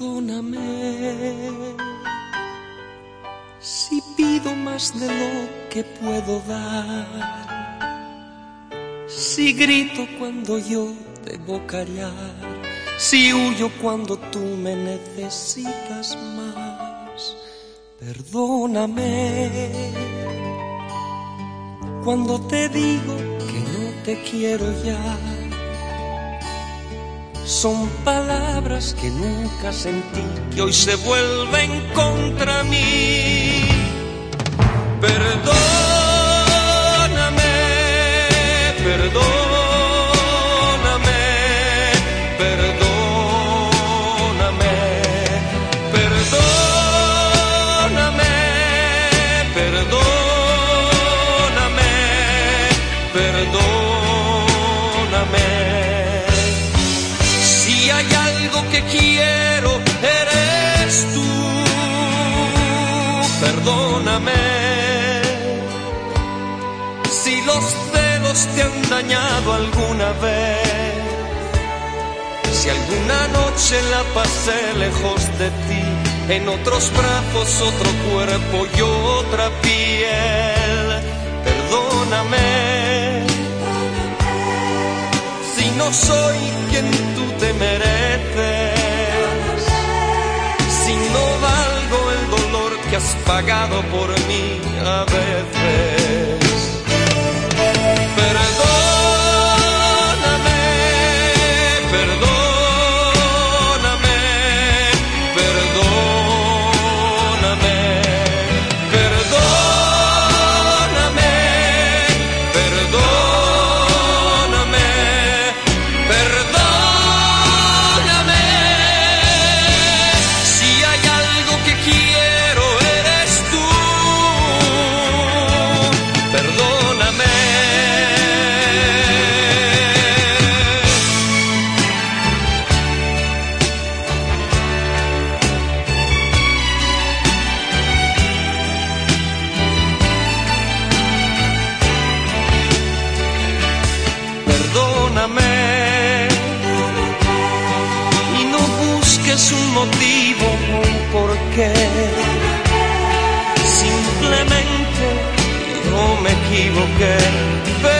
Perdóname si pido más de lo que puedo dar. Si grito cuando yo debo callar. Si huyo cuando tú me necesitas más. Perdóname cuando te digo que no te quiero ya son palabras que nunca sentí, que hoy se vuelven contra mí. Hay algo que quiero, eres tú. Perdóname. Si los celos te han dañado alguna vez. Si alguna noche la pasé lejos de ti. En otros brazos, otro cuerpo y otra piel. Perdóname si no soy quien mereces, si no valgo el dolor que has pagado por mí a veces. Simplemente yo me equivoqué.